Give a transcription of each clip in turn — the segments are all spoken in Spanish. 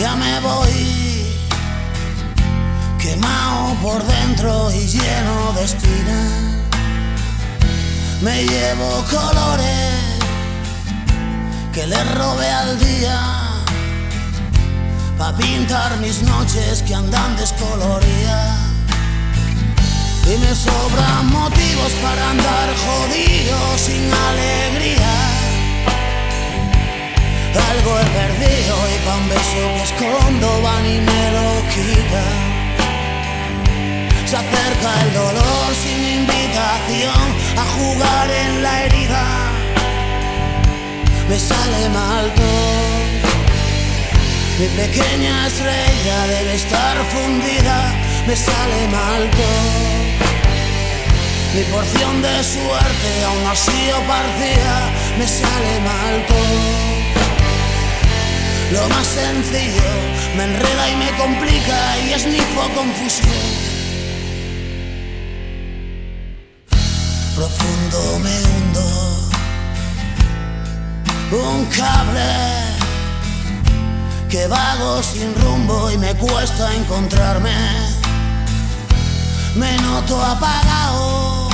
Ya me voy quemado por dentro y lleno de espinas. Me llevo colores que le robé al día pa pintar mis noches que andan descoloridas. Y me sobran motivos para andar jodido sin alegría. Pa' un beso que escondo van y me lo quitan. Se acerca el dolor sin invitación a jugar en la herida. Me sale mal todo. Mi pequeña estrella debe estar fundida. Me sale mal todo. Mi porción de suerte aún así o partida. Me sale mal todo. Lo más sencillo me enreda y me complica y esnifo confusión. Profundo me hundo, un cable que vago sin rumbo y me cuesta encontrarme. Me noto apagado,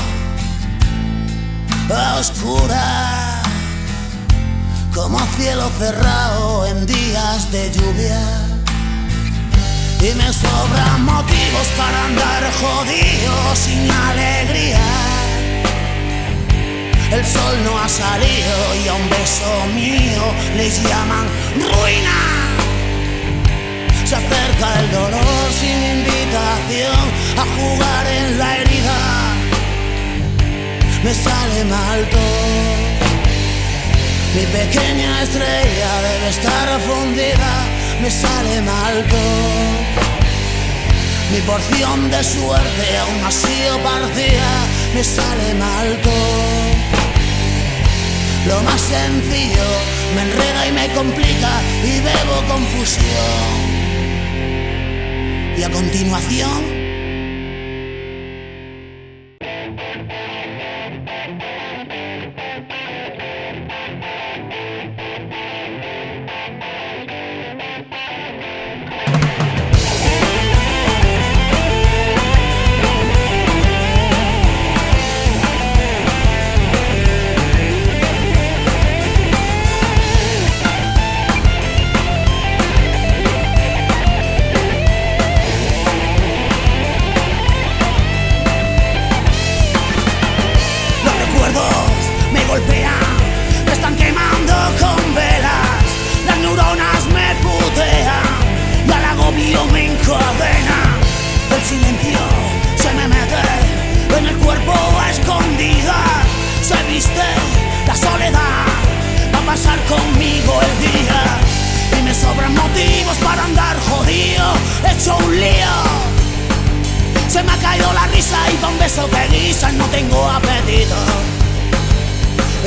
a oscuras como cielo cerrado en días de lluvia. Y me sobran motivos para andar jodido sin alegría. El sol no ha salido y a un beso mío les llaman ruina. Se acerca el dolor sin invitación a jugar en la herida. Me sale mal todo. Mi pequeña estrella debe estar fundida, me sale mal todo. Mi porción de suerte aún así o partida, me sale mal todo. Lo más sencillo me enreda y me complica y bebo confusión. Y a continuación Se me ha caído la risa y pa' un beso que guisa no tengo apetito.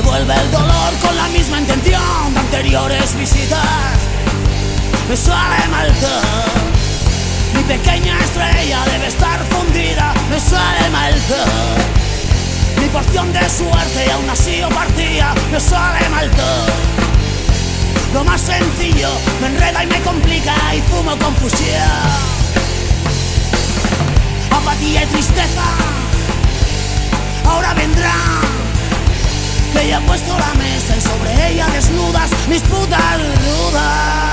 Vuelve el dolor con la misma intención de anteriores visitas. Me sale mal. Mi pequeña estrella debe estar fundida. Me sale mal. Mi porción de suerte aún así o partía. Me sale mal. Lo más sencillo me enreda y me complica y fumo confusión apatía y tristeza. Ahora vendrán que ya he puesto la mesa y sobre ella desnudas mis putas dudas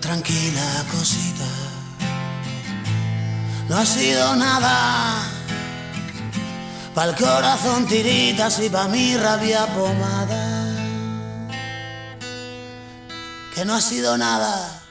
tranquila cosita. No ha sido nada. Pa'l corazón tiritas y pa' mi rabia pomada. Que no ha sido nada